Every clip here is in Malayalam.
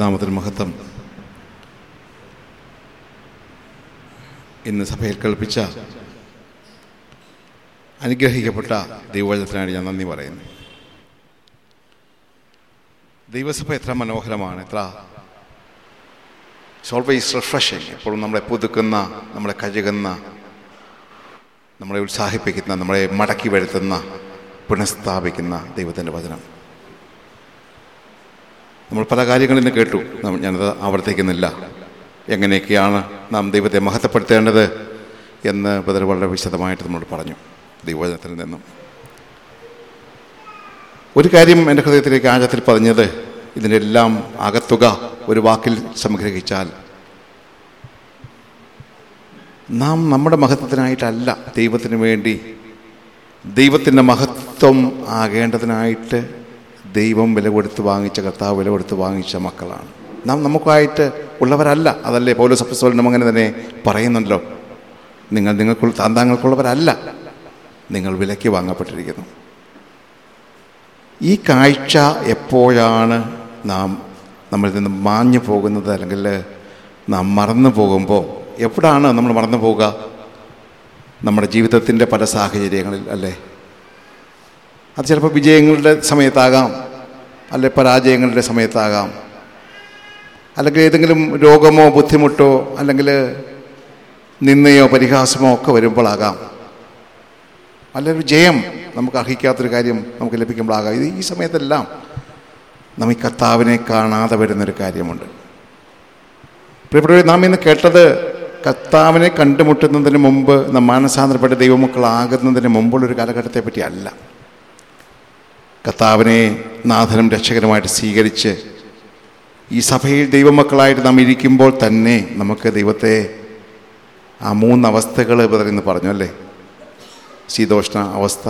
തിരുനാമത്തിന് മഹത്വം. ഇന്ന് സഭയിൽ കൽപ്പിച്ച അനുഗ്രഹിക്കപ്പെട്ട ദൈവവചനത്തിനാണ് ഞാൻ നന്ദി പറയുന്നത് ദൈവസഭ എത്ര മനോഹരമാണ് എത്ര ഓൾവേസ് റിഫ്രഷിങ് എപ്പോഴും നമ്മളെ പുതുക്കുന്ന നമ്മളെ കഴുകുന്ന നമ്മളെ ഉത്സാഹിപ്പിക്കുന്ന നമ്മളെ മടക്കി വരുത്തുന്ന പുനഃസ്ഥാപിക്കുന്ന ദൈവത്തിന്റെ വചനം. നമ്മൾ പല കാര്യങ്ങളിൽ നിന്ന് കേട്ടു. ഞാനത് ആവർത്തിക്കുന്നില്ല. എങ്ങനെയൊക്കെയാണ് നാം ദൈവത്തെ മഹത്വപ്പെടുത്തേണ്ടത് എന്ന് ബദർ വളരെ വിശദമായിട്ട് നമ്മൾ പറഞ്ഞു ദൈവവചനത്തിൽ നിന്നും. ഒരു കാര്യം എന്റെ ഹൃദയത്തിലേക്ക് ആഴത്തിൽ പറഞ്ഞത് ഇതിന്റെ എല്ലാം അകത്തുക ഒരു വാക്കിൽ സംഗ്രഹിച്ചാൽ നാം നമ്മുടെ മഹത്വത്തിനായിട്ടല്ല ദൈവത്തിന് വേണ്ടി ദൈവത്തിന്റെ മഹത്വം ആകേണ്ടതിനായിട്ട് ദൈവം വില കൊടുത്ത് വാങ്ങിച്ച കർത്താവ് വില കൊടുത്ത് വാങ്ങിച്ച മക്കളാണ്. നാം നമുക്കായിട്ട് ഉള്ളവരല്ല. അതല്ലേ പൗലോസ് അപ്പസ്തോലനും അങ്ങനെ തന്നെ പറയുന്നുണ്ടല്ലോ. നിങ്ങൾ നിങ്ങൾക്കുള്ള താന്താങ്ങൾക്കുള്ളവരല്ല നിങ്ങൾ വിലയ്ക്ക് വാങ്ങപ്പെട്ടിരിക്കുന്നു. ഈ കാഴ്ച എപ്പോഴാണ് നാം നമ്മളിൽ നിന്ന് മാഞ്ഞു പോകുന്നത്? അല്ലെങ്കിൽ നാം മറന്നു പോകുമ്പോൾ എവിടാണ് നമ്മൾ മറന്നു പോവുക? നമ്മുടെ ജീവിതത്തിന്റെ പല സാഹചര്യങ്ങളിൽ അല്ലേ? അത് ചിലപ്പോൾ വിജയങ്ങളുടെ സമയത്താകാം അല്ലെ പരാജയങ്ങളുടെ സമയത്താകാം. അല്ലെങ്കിൽ ഏതെങ്കിലും രോഗമോ ബുദ്ധിമുട്ടോ അല്ലെങ്കിൽ നിന്നയോ പരിഹാസമോ ഒക്കെ വരുമ്പോഴാകാം നല്ലൊരു ജയം നമുക്ക് അർഹിക്കാത്തൊരു കാര്യം നമുക്ക് ലഭിക്കുമ്പോഴാകാം ഇത് ഈ സമയത്തെല്ലാം നമ്മൾ ഈ കർത്താവിനെ കാണാതെ വരുന്നൊരു കാര്യമുണ്ട്. പ്രിയപ്പെട്ടവരെ നാം ഇന്ന് കേട്ടത് കർത്താവിനെ കണ്ടുമുട്ടുന്നതിന് മുമ്പ് നാം മാനസാന്തരപ്പെട്ട ദൈവമക്കളാകുന്നതിന് മുമ്പുള്ളൊരു കാലഘട്ടത്തെ പറ്റി അല്ല കർത്താവിനെ നാഥനും രക്ഷകനുമായിട്ട് സ്വീകരിച്ച് ഈ സഭയിൽ ദൈവമക്കളായിട്ട് നാം ഇരിക്കുമ്പോൾ തന്നെ നമുക്ക് ദൈവത്തെ ആ മൂന്ന് അവസ്ഥകൾ ഇന്ന് പറഞ്ഞു അല്ലേ? ശീതോഷ്ണ അവസ്ഥ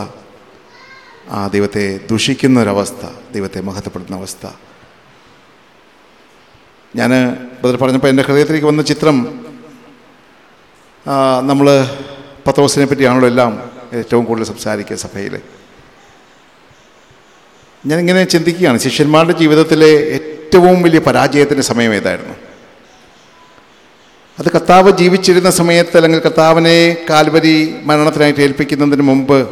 ആ ദൈവത്തെ ദുഷിക്കുന്ന ഒരവസ്ഥ ദൈവത്തെ മഹത്വപ്പെടുന്ന അവസ്ഥ. ഞാൻ ബദർ പറഞ്ഞപ്പോൾ എന്റെ ഹൃദയത്തിലേക്ക് വന്ന ചിത്രം നമ്മൾ പത്തോസിനെ പറ്റിയാണല്ലോ എല്ലാം ഏറ്റവും കൂടുതൽ സംസാരിക്കുക സഭയിൽ ഞാനിങ്ങനെ ചിന്തിക്കുകയാണ്. ശിഷ്യന്മാരുടെ ജീവിതത്തിലെ ഏറ്റവും വലിയ പരാജയത്തിന്റെ സമയം ഏതായിരുന്നു? അത് കർത്താവ് ജീവിച്ചിരുന്ന സമയത്ത് അല്ലെങ്കിൽ കർത്താവിനെ കാൽവരി മരണത്തിനായിട്ട് ഏൽപ്പിക്കുന്നതിന് മുമ്പ്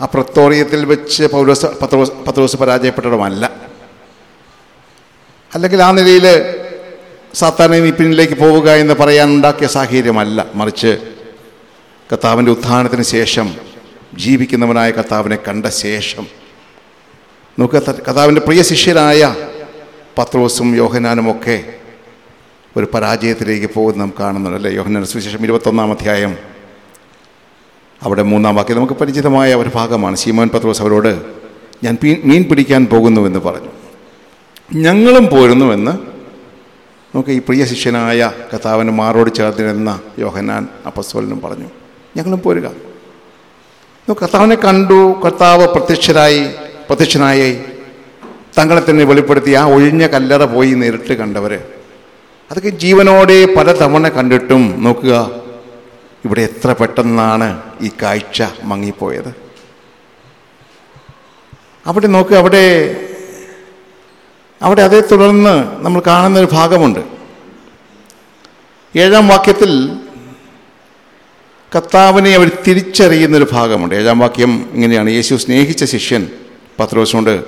ആ പ്രത്തോറിയത്തിൽ വെച്ച് പൗലോസ് പത്രോസ് പത്രോസ് പരാജയപ്പെട്ടിടമല്ല. അല്ലെങ്കിൽ ആ നിലയിൽ സാത്താനെ പിന്നിലേക്ക് പോവുക എന്ന് പറയാനുണ്ടാക്കിയ സാഹചര്യമല്ല. മറിച്ച് കർത്താവിന്റെ ഉത്ഥാനത്തിന് ശേഷം ജീവിക്കുന്നവനായ കർത്താവിനെ കണ്ട ശേഷം നമുക്ക് കഥാവിന്റെ പ്രിയ ശിഷ്യരായ പത്രോസും യോഹനാനും ഒക്കെ ഒരു പരാജയത്തിലേക്ക് പോകുന്ന നാം കാണുന്നുണ്ട് അല്ലേ? യോഹന്നാൻ സുവിശേഷം ഇരുപത്തൊന്നാം അധ്യായം. അവിടെ മൂന്നാം വാക്യം നമുക്ക് പരിചിതമായ ഒരു ഭാഗമാണ്. സീമോൻ പത്രോസ് അവരോട് ഞാൻ മീൻ പിടിക്കാൻ പോകുന്നുവെന്ന് പറഞ്ഞു. ഞങ്ങളും പോരുന്നുവെന്ന് നമുക്ക് ഈ പ്രിയ ശിഷ്യനായ കഥാവിന് മാറോട് ചേർന്നിരുന്ന യോഹനാൻ അപ്പസ്വലിനും പറഞ്ഞു ഞങ്ങളും പോരുക. കർത്താവിനെ കണ്ടു കർത്താവ് പ്രത്യക്ഷരായി പ്രത്യക്ഷനായി തങ്ങളെ തന്നെ വെളിപ്പെടുത്തി ആ ഒഴിഞ്ഞ കല്ലറ പോയി നേരിട്ട് കണ്ടവർ അതൊക്കെ ജീവനോടെ പലതവണ കണ്ടിട്ടും നോക്കുക ഇവിടെ എത്ര പെട്ടെന്നാണ് ഈ കാഴ്ച മങ്ങിപ്പോയത്. അവിടെ നോക്കുക അവിടെ അവിടെ അതേ തുടർന്ന് നമ്മൾ കാണുന്നൊരു ഭാഗമുണ്ട്. ഏഴാം വാക്യത്തിൽ കർത്താവിനെ അവർ തിരിച്ചറിയുന്നൊരു ഭാഗമുണ്ട്. ഏഴാം വാക്യം ഇങ്ങനെയാണ്. യേശു സ്നേഹിച്ച ശിഷ്യൻ പത്രോസിനോട്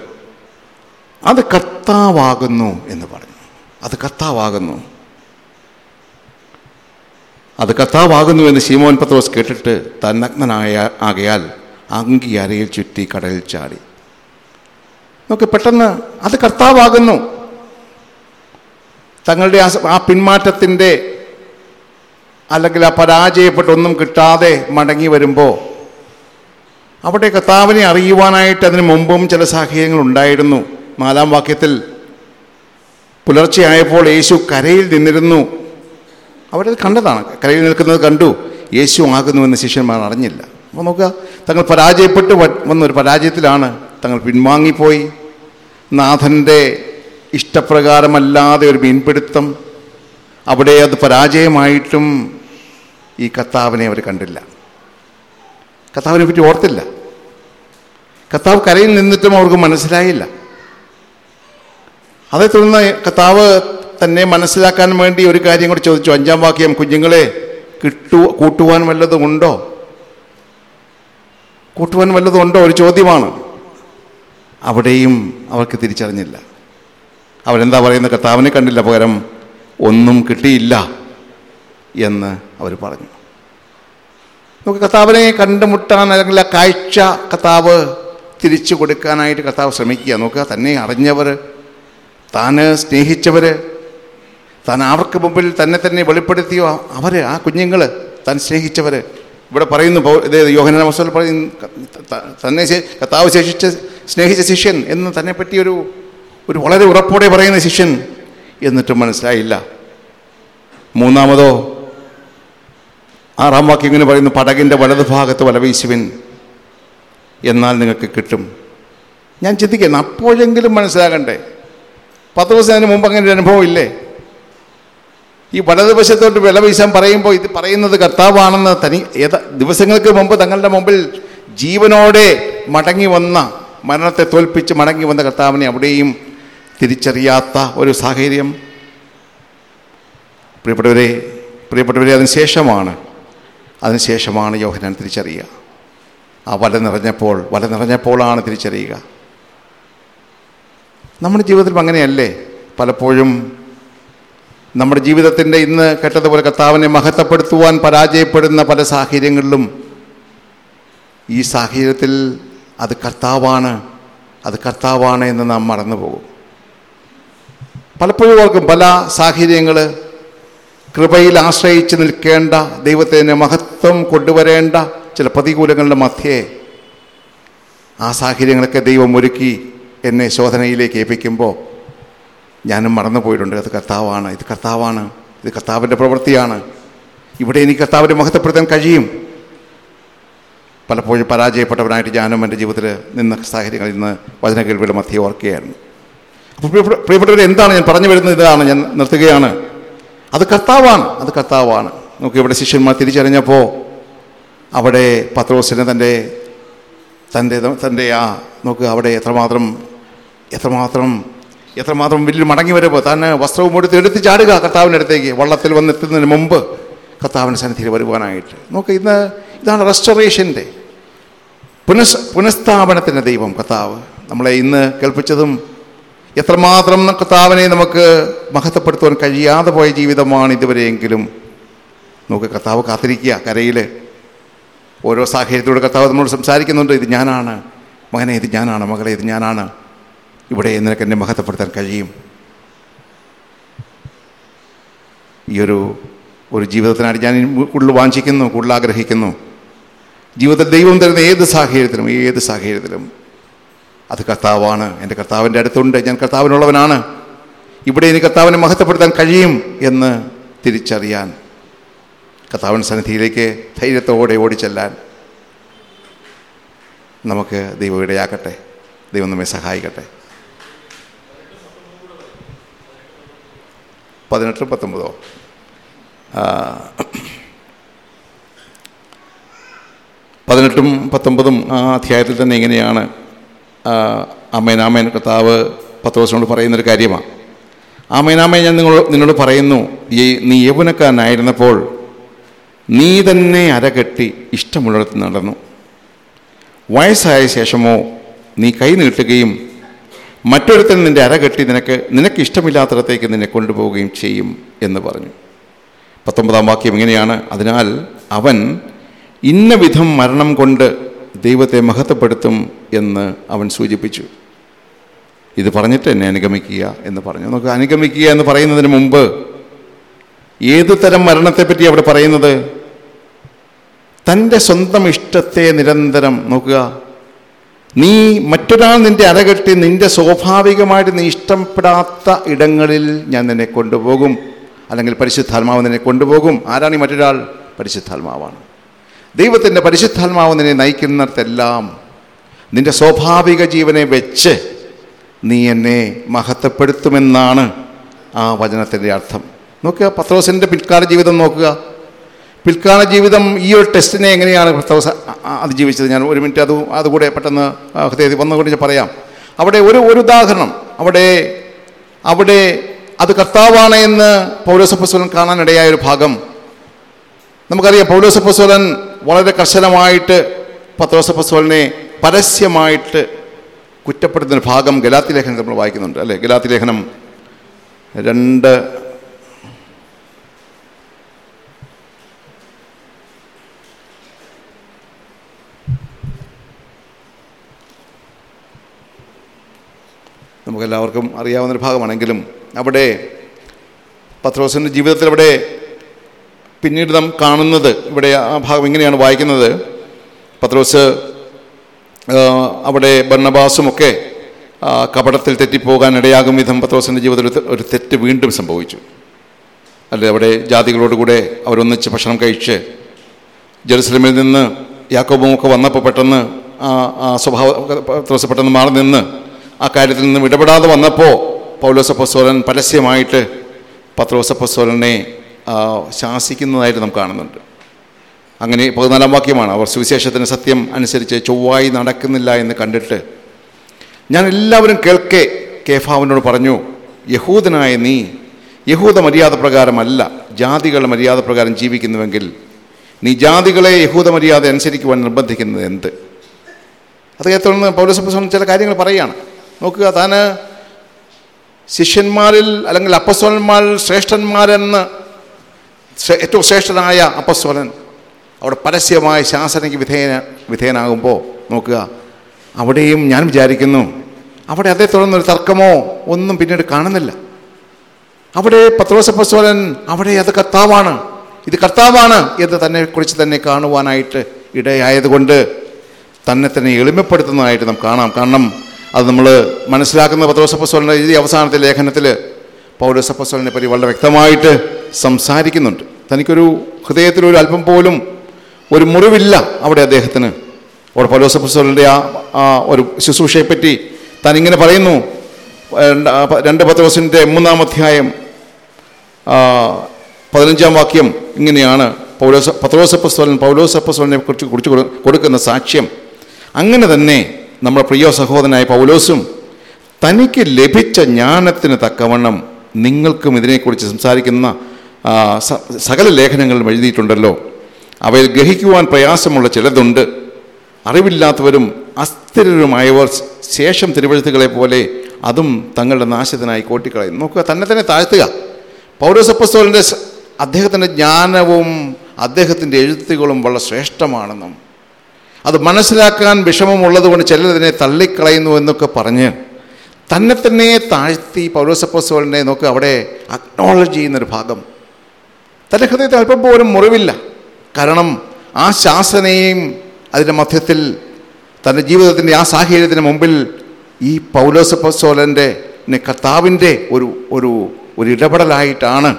അത് കർത്താവാകുന്നു എന്ന് പറഞ്ഞു. അത് കർത്താവാകുന്നു. അത് കർത്താവാകുന്നു എന്ന് ശീമോൻ പത്രോസ് കേട്ടിട്ട് തന്നഗ്നനായ ആകയാൽ അങ്കി അരയിൽ ചുറ്റി കടലിൽ ചാടി. നോക്ക് പെട്ടെന്ന് അത് കർത്താവാകുന്നു. തങ്ങളുടെ ആ ആ പിന്മാറ്റത്തിന്റെ അല്ലെങ്കിൽ ആ പരാജയപ്പെട്ടൊന്നും കിട്ടാതെ മടങ്ങി വരുമ്പോൾ അവിടെ കർത്താവിനെ അറിയുവാനായിട്ട് അതിനു മുമ്പും ചില സാഹചര്യങ്ങൾ ഉണ്ടായിരുന്നു. നാലാം വാക്യത്തിൽ പുലർച്ചെയായപ്പോൾ യേശു കരയിൽ നിന്നിരുന്നു. അവരത് കണ്ടതാണ്. കരയിൽ നിൽക്കുന്നത് കണ്ടു. യേശു ആകുന്നുവെന്ന് ശിഷ്യന്മാർ അറിഞ്ഞില്ല. അപ്പോൾ നോക്കുക തങ്ങൾ പരാജയപ്പെട്ട് വന്ന ഒരു പരാജയത്തിലാണ് തങ്ങൾ പിൻവാങ്ങിപ്പോയി. നാഥന്റെ ഇഷ്ടപ്രകാരമല്ലാതെ ഒരു മീൻപിടുത്തം. അവിടെ അത് പരാജയമായിട്ടും ഈ കർത്താവിനെ അവർ കണ്ടില്ല. കർത്താവിനെ പറ്റി ഓർത്തില്ല. കർത്താവ് കരയിൽ നിന്നിട്ടും അവർക്ക് മനസ്സിലായില്ല. അതേ തുടർന്ന് കർത്താവ് തന്നെ മനസ്സിലാക്കാൻ വേണ്ടി ഒരു കാര്യം കൂടി ചോദിച്ചു. അഞ്ചാം വാക്യം കുഞ്ഞുങ്ങളെ കിട്ടു കൂട്ടുവാൻ വല്ലതും ഉണ്ടോ? കൂട്ടുവാൻ വല്ലതും ഉണ്ടോ? ഒരു ചോദ്യമാണ്. അവിടെയും അവർക്ക് തിരിച്ചറിഞ്ഞില്ല. അവരെന്താ പറയുന്നത്? കർത്താവിനെ കണ്ടില്ല പകരം ഒന്നും കിട്ടിയില്ല എന്ന് അവർ പറഞ്ഞു. നമുക്ക് കർത്താവിനെ കണ്ടുമുട്ടാൻ അല്ലെങ്കിൽ ആ കാഴ്ച കർത്താവ് തിരിച്ചു കൊടുക്കാനായിട്ട് കർത്താവ് ശ്രമിക്കുക. നോക്കുക തന്നെ അറിഞ്ഞവർ താന് സ്നേഹിച്ചവർ താൻ അവർക്ക് മുമ്പിൽ തന്നെ തന്നെ വെളിപ്പെടുത്തിയോ അവർ ആ കുഞ്ഞുങ്ങൾ താൻ സ്നേഹിച്ചവർ ഇവിടെ പറയുന്നു ഇത് യോഹന മസോൽ പറയുന്നു തന്നെ കർത്താവ് ശേഷിച്ച സ്നേഹിച്ച ശിഷ്യൻ എന്ന് തന്നെ പറ്റി ഒരു ഒരു വളരെ ഉറപ്പോടെ പറയുന്ന ശിഷ്യൻ എന്നിട്ടും മനസ്സിലായില്ല. മൂന്നാമതോ ആറാം വാക്യം ഇങ്ങനെ പറയുന്നു പടകിന്റെ വലതുഭാഗത്ത് വലവീശുവിൻ എന്നാൽ നിങ്ങൾക്ക് കിട്ടും. ഞാൻ ചിന്തിക്കുന്നു അപ്പോഴെങ്കിലും മനസ്സിലാകണ്ടേ പത്ത് ദിവസം അതിന് മുമ്പ് അങ്ങനെ ഒരു അനുഭവം ഇല്ലേ? ഈ വലതുവശത്തോട്ട് വില വീശാൻ പറയുമ്പോൾ ഇത് പറയുന്നത് കർത്താവാണെന്ന് തനി ഏത ദിവസങ്ങൾക്ക് മുമ്പ് തങ്ങളുടെ മുമ്പിൽ ജീവനോടെ മടങ്ങി വന്ന മരണത്തെ തോൽപ്പിച്ച് മടങ്ങി വന്ന കർത്താവിനെ അവിടെയും തിരിച്ചറിയാത്ത ഒരു സാഹചര്യം. പ്രിയപ്പെട്ടവരെ പ്രിയപ്പെട്ടവരെ അതിനുശേഷമാണ് അതിനുശേഷമാണ് യോഹനാൻ തിരിച്ചറിയുക. ആ വല നിറഞ്ഞപ്പോൾ വല നിറഞ്ഞപ്പോഴാണ് തിരിച്ചറിയുക. നമ്മുടെ ജീവിതത്തിൽ അങ്ങനെയല്ലേ? പലപ്പോഴും നമ്മുടെ ജീവിതത്തിന്റെ ഇന്ന് കേട്ടതുപോലെ കർത്താവിനെ മഹത്വപ്പെടുത്തുവാൻ പരാജയപ്പെടുന്ന പല സാഹചര്യങ്ങളിലും ഈ സാഹചര്യത്തിൽ അത് കർത്താവാണ് അത് കർത്താവാണ് എന്ന് നാം മറന്നു പോകും പലപ്പോഴും ഓർക്കും പല സാഹചര്യങ്ങൾ കൃപയിൽ ആശ്രയിച്ച് നിൽക്കേണ്ട ദൈവത്തിന് മഹത്വം കൊണ്ടുവരേണ്ട ചില പ്രതികൂലങ്ങളുടെ മധ്യേ ആ സാഹചര്യങ്ങളൊക്കെ ദൈവം ഒരുക്കി എന്നെ ശോധനയിലേക്ക് ഏൽപ്പിക്കുമ്പോൾ ഞാനും മറന്നുപോയിട്ടുണ്ട്. അത് കർത്താവാണ് ഇത് കർത്താവാണ് ഇത് കർത്താവിന്റെ പ്രവൃത്തിയാണ്. ഇവിടെ എനിക്ക് കർത്താവിനെ മഹത്വപ്പെടുത്താൻ കഴിയും. പലപ്പോഴും പരാജയപ്പെട്ടവനായിട്ട് ഞാനും എന്റെ ജീവിതത്തിൽ നിന്ന സാഹചര്യങ്ങളിൽ നിന്ന് വചന കേൾവിയുടെ മധ്യ ഓർക്കുകയായിരുന്നു അപ്പോൾ പ്രിയപ്പെട്ട- പ്രിയപ്പെട്ടവർ എന്താണ് ഞാൻ പറഞ്ഞു വരുന്നത്? ഇതാണ് ഞാൻ നിർത്തുകയാണ്. അത് കർത്താവാണ് അത് കർത്താവാണ്. നമുക്ക് ഇവിടെ ശിഷ്യന്മാർ തിരിച്ചറിഞ്ഞപ്പോൾ അവിടെ പത്രോസിന് തന്റെ തന്റെ തന്റെ ആ നോക്ക് അവിടെ എത്രമാത്രം എത്രമാത്രം എത്രമാത്രം വലിയ മടങ്ങി വരുമ്പോൾ തന്നെ വസ്ത്രവും എടുത്ത് എടുത്ത് ചാടുക കർത്താവിന്റെ അടുത്തേക്ക്. വള്ളത്തിൽ വന്നെത്തുന്നതിന് മുമ്പ് കർത്താവിന്റെ സന്നിധിയിൽ വരുവാനായിട്ട്. നോക്ക് ഇന്ന് ഇതാണ് റെസ്റ്റോറേഷന്റെ പുനഃ പുനഃസ്ഥാപനത്തിന്റെ ദൈവം കർത്താവ്. നമ്മളെ ഇന്ന് കേൾപ്പിച്ചതും എത്രമാത്രം കർത്താവിനെ നമുക്ക് മഹത്വപ്പെടുത്തുവാൻ കഴിയാതെ പോയ ജീവിതമാണ് ഇതുവരെയെങ്കിലും. നമുക്ക് കർത്താവ് കാത്തിരിക്കുക കരയിൽ ഓരോ സാഹചര്യത്തോട് കർത്താവ് നമ്മളോട് സംസാരിക്കുന്നുണ്ട്. ഇത് ഞാനാണ്. മകനെ ഇത് ഞാനാണ്. മകളെ ഇത് ഞാനാണ്. ഇവിടെ നിനക്ക് എന്നെ മഹത്വപ്പെടുത്താൻ കഴിയും. ഈ ഒരു ഒരു ജീവിതത്തിനായിട്ട് ഞാൻ കൂടുതൽ വാഞ്ചിക്കുന്നു കൂടുതൽ ആഗ്രഹിക്കുന്നു. ജീവിതത്തിൽ ദൈവം തരുന്ന ഏത് സാഹചര്യത്തിലും ഏത് സാഹചര്യത്തിലും അത് കർത്താവാണ്. എന്റെ കർത്താവിന്റെ അടുത്തുണ്ട്. ഞാൻ കർത്താവിനുള്ളവനാണ്. ഇവിടെ എനിക്ക് കർത്താവിനെ മഹത്വപ്പെടുത്താൻ കഴിയും എന്ന് തിരിച്ചറിയാൻ കർത്താവിൻ സന്നിധിയിലേക്ക് ധൈര്യത്തോടെ ഓടിച്ചെല്ലാൻ നമുക്ക് ദൈവം ഇടയാക്കട്ടെ. ദൈവം നമ്മെ സഹായിക്കട്ടെ. പതിനെട്ടും പത്തൊമ്പതോ? പതിനെട്ടും പത്തൊമ്പതും ആ അധ്യായത്തിൽ തന്നെ ഇങ്ങനെയാണ്. ആമേൻ കർത്താവ് പത്ത് ദിവസത്തോട് പറയുന്നൊരു കാര്യമാണ്. ആമേനാമേ ഞാൻ നിങ്ങളോട് നിന്നോട് പറയുന്നു ഈ നീ യൗവനക്കാരനായിരുന്നപ്പോൾ നീ തന്നെ അരകെട്ടി ഇഷ്ടമുള്ളിടത്ത് നടന്നു. വയസ്സായ ശേഷമോ നീ കൈ നീട്ടുകയും മറ്റൊരുത്തൻ നിന്റെ അരകെട്ടി നിനക്ക് നിനക്ക് ഇഷ്ടമില്ലാത്തടത്തേക്ക് നിന്നെ കൊണ്ടുപോവുകയും ചെയ്യും എന്ന് പറഞ്ഞു. പത്തൊമ്പതാം വാക്യം ഇങ്ങനെയാണ്. അതിനാൽ അവൻ ഇന്ന വിധം മരണം കൊണ്ട് ദൈവത്തെ മഹത്വപ്പെടുത്തും എന്ന് അവൻ സൂചിപ്പിച്ചു. ഇത് പറഞ്ഞിട്ട് എന്നെ അനുഗമിക്കുക എന്ന് പറഞ്ഞു. നമുക്ക് അനുഗമിക്കുക എന്ന് പറയുന്നതിന് മുമ്പ് ഏത് തരം മരണത്തെപ്പറ്റി അവിടെ പറയുന്നത്? തന്റെ സ്വന്തം ഇഷ്ടത്തെ നിരന്തരം നോക്കുക. നീ മറ്റൊരാൾ നിന്റെ അരകെട്ടി നിന്റെ സ്വാഭാവികമായിട്ട് നീ ഇഷ്ടപ്പെടാത്ത ഇടങ്ങളിൽ ഞാൻ നിന്നെ കൊണ്ടുപോകും. അല്ലെങ്കിൽ പരിശുദ്ധാത്മാവ് നിന്നെ കൊണ്ടുപോകും. ആരാണ് ഈ മറ്റൊരാൾ? പരിശുദ്ധാത്മാവാണ്. ദൈവത്തിന്റെ പരിശുദ്ധാത്മാവ് നിന്നെ നയിക്കുന്നിടത്തെല്ലാം നിന്റെ സ്വാഭാവിക ജീവനെ വെച്ച് നീ എന്നെ മഹത്വപ്പെടുത്തുമെന്നാണ് ആ വചനത്തിന്റെ അർത്ഥം. നോക്കുക പത്രോസിന്റെ പിൽക്കാല ജീവിതം നോക്കുക. പിൽക്കാല ജീവിതം ഈ ഒരു ടെസ്റ്റിനെ എങ്ങനെയാണ് പത്രോസ് അതിജീവിച്ചത്? ഞാൻ ഒരു മിനിറ്റ് അത് അതുകൂടെ പെട്ടെന്ന് ഹൃദയത്തിൽ വന്നുകൊണ്ട് പറയാം. അവിടെ ഒരു ഒരു ഉദാഹരണം. അവിടെ അവിടെ അത് കർത്താവാണ് എന്ന് പൗലോസപ്പസ്വലൻ കാണാനിടയായ ഒരു ഭാഗം. നമുക്കറിയാം പൗലോസപ്പസ്വലൻ വളരെ കർശനമായിട്ട് പത്രോസപ്പസ്വലനെ പരസ്യമായിട്ട് കുറ്റപ്പെടുത്തുന്ന ഭാഗം ഗലാത്തി ലേഖനം നമ്മൾ വായിക്കുന്നുണ്ട് അല്ലേ? ഗലാത്തി ലേഖനം രണ്ട് നമുക്കെല്ലാവർക്കും അറിയാവുന്നൊരു ഭാഗമാണെങ്കിലും അവിടെ പത്രോസിന്റെ ജീവിതത്തിൽ അവിടെ പിന്നീട് നാം കാണുന്നത് ഇവിടെ ആ ഭാഗം ഇങ്ങനെയാണ് വായിക്കുന്നത്. പത്രോസ് അവിടെ ഭരണബാസുമൊക്കെ ആ, കപടത്തിൽ തെറ്റിപ്പോകാൻ ഇടയാകും വിധം പത്രോസിന്റെ ജീവിതത്തിൽ ഒരു തെറ്റ് വീണ്ടും സംഭവിച്ചു. അല്ലെ അവിടെ ജാതികളോടുകൂടെ അവരൊന്നിച്ച് ഭക്ഷണം കഴിച്ച് ജെറുസലമിൽ നിന്ന് യാക്കോബുമൊക്കെ വന്നപ്പോൾ പെട്ടെന്ന് ആ സ്വഭാവ പത്രോസ് പെട്ടെന്ന് മാറി നിന്ന് ആ കാര്യത്തിൽ നിന്നും ഇടപെടാതെ വന്നപ്പോൾ പൗലോസപ്പസോലൻ പരസ്യമായിട്ട് പത്രോസപ്പസോലനെ ശാസിക്കുന്നതായിട്ട് നാം കാണുന്നുണ്ട്. അങ്ങനെ പതിനാലാം വാക്യമാണ്. അവർ സുവിശേഷത്തിന് സത്യം അനുസരിച്ച് ചൊവ്വായി നടക്കുന്നില്ല എന്ന് കണ്ടിട്ട് ഞാൻ എല്ലാവരും കേൾക്കെ കേഫാവിനോട് പറഞ്ഞു യഹൂദനായ നീ യഹൂദ മര്യാദ പ്രകാരമല്ല ജാതികളുടെ മര്യാദ പ്രകാരം ജീവിക്കുന്നുവെങ്കിൽ നീ ജാതികളെ യഹൂദ മര്യാദ അനുസരിക്കുവാൻ നിർബന്ധിക്കുന്നത് എന്ത്? അതേ തുടർന്ന് പൗരസഭ ചില കാര്യങ്ങൾ പറയുകയാണ് നോക്കുക താൻ ശിഷ്യന്മാരിൽ അല്ലെങ്കിൽ അപ്പസ്വലന്മാരിൽ ശ്രേഷ്ഠന്മാരെന്ന് ഏറ്റവും ശ്രേഷ്ഠനായ അപ്പസ്വലൻ അവിടെ പരസ്യമായ ശാസനയ്ക്ക് വിധേയന വിധേയനാകുമ്പോൾ നോക്കുക അവിടെയും ഞാൻ വിചാരിക്കുന്നു അവിടെ അതേ തുടർന്നൊരു തർക്കമോ ഒന്നും പിന്നീട് കാണുന്നില്ല. അവിടെ പത്രോസപ്പസ്വലൻ അവിടെ അത് കർത്താവാണ് ഇത് കർത്താവാണ് എന്ന് തന്നെ കുറിച്ച് തന്നെ കാണുവാനായിട്ട് ഇടയായതുകൊണ്ട് തന്നെ തന്നെ എളിമപ്പെടുത്തുന്നതായിട്ട് നമുക്ക് കാണാം. കാരണം അത് നമ്മൾ മനസ്സിലാക്കുന്ന പത്രോസപ്പസ്വലന്റെ ഈ അവസാനത്തെ ലേഖനത്തിൽ പൗരസപ്പസ്വലിനെ പറ്റി വളരെ വ്യക്തമായിട്ട് സംസാരിക്കുന്നുണ്ട്. തനിക്കൊരു ഹൃദയത്തിലൊരു അല്പം പോലും ഒരു മുറിവില്ല അവിടെ അദ്ദേഹത്തിന്. അവിടെ പൗലോസപ്പസ്വലിന്റെ ആ ആ ഒരു ശുശ്രൂഷയെപ്പറ്റി താൻ ഇങ്ങനെ പറയുന്നു. രണ്ട് പത്രോസിന്റെ മൂന്നാം അധ്യായം പതിനഞ്ചാം വാക്യം ഇങ്ങനെയാണ് പൗലോസ പത്രോസപ്പസ്വലൻ പൗലോസപ്പസ്വലിനെ കുറിച്ച് കുറിച്ച് കൊടുക്കുന്ന സാക്ഷ്യം. അങ്ങനെ തന്നെ നമ്മുടെ പ്രിയ സഹോദരനായ പൗലോസും തനിക്ക് ലഭിച്ച ജ്ഞാനത്തിന് തക്കവണ്ണം നിങ്ങൾക്കും ഇതിനെക്കുറിച്ച് സംസാരിക്കുന്ന സകല ലേഖനങ്ങളും എഴുതിയിട്ടുണ്ടല്ലോ. അവയിൽ ഗ്രഹിക്കുവാൻ പ്രയാസമുള്ള ചിലതുണ്ട്. അറിവില്ലാത്തവരും അസ്ഥിരരുമായവർ ശേഷം തിരുവഴുത്തുകളെ പോലെ അതും തങ്ങളുടെ നാശത്തിനായി കോട്ടിക്കളയും നോക്കുക തന്നെ തന്നെ താഴ്ത്തുക. പൗരസപ്പസ്തോലിന്റെ അദ്ദേഹത്തിന്റെ ജ്ഞാനവും അദ്ദേഹത്തിന്റെ എഴുത്തുകളും വളരെ ശ്രേഷ്ഠമാണെന്നും അത് മനസ്സിലാക്കാൻ വിഷമമുള്ളതുകൊണ്ട് ചിലതിനെ തള്ളിക്കളയുന്നു എന്നൊക്കെ പറഞ്ഞ് തന്നെ തന്നെ താഴ്ത്തി പൗരസപ്പസ്തോലിനെ നോക്കുക അവിടെ അക്നോളജ് ചെയ്യുന്നൊരു ഭാഗം. തന്റെ ഹൃദയത്തിൽ അല്പം പോലും മുറിവില്ല. കാരണം ആ ശാസനയും അതിന്റെ മധ്യത്തിൽ തന്റെ ജീവിതത്തിന്റെ ആ സാഹചര്യത്തിന് മുമ്പിൽ ഈ പൗലോസപ്പസോലന്റെ കർത്താവിന്റെ ഒരു ഒരു ഒരു ഇടപെടലായിട്ടാണ്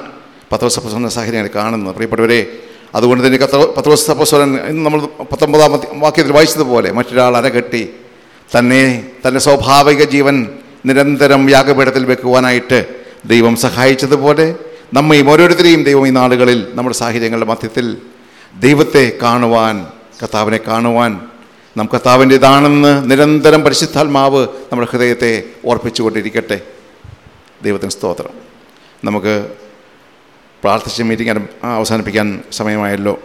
പത്രോസപ്പസോലന്റെ സാഹചര്യങ്ങൾ കാണുന്നത്. പ്രിയപ്പെട്ടവരെ അതുകൊണ്ട് തന്നെ കത്ര പത്രോസപ്പസോലൻ ഇന്ന് നമ്മൾ പത്തൊമ്പതാം വാക്യത്തിൽ വായിച്ചതുപോലെ മറ്റൊരാൾ അരകെട്ടി തന്നെ തന്റെ സ്വാഭാവിക ജീവൻ നിരന്തരം യാഗപീഠത്തിൽ വെക്കുവാനായിട്ട് ദൈവം സഹായിച്ചതുപോലെ നമ്മയും ഓരോരുത്തരെയും ദൈവം ഈ നാളുകളിൽ നമ്മുടെ സാഹചര്യങ്ങളുടെ മധ്യത്തിൽ ദൈവത്തെ കാണുവാൻ കർത്താവിനെ കാണുവാൻ നാം കർത്താവിന്റെതാണെന്ന് നിരന്തരം പരിശുദ്ധാത്മാവ് നമ്മുടെ ഹൃദയത്തെ ഓർപ്പിച്ചുകൊണ്ടിരിക്കട്ടെ. ദൈവത്തിന് സ്തോത്രം. നമുക്ക് പ്രാർത്ഥിച്ച് മീറ്റിംഗ് അവസാനിപ്പിക്കാൻ സമയമായല്ലോ.